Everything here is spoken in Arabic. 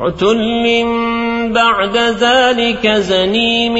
عتل بعد ذلك زنيم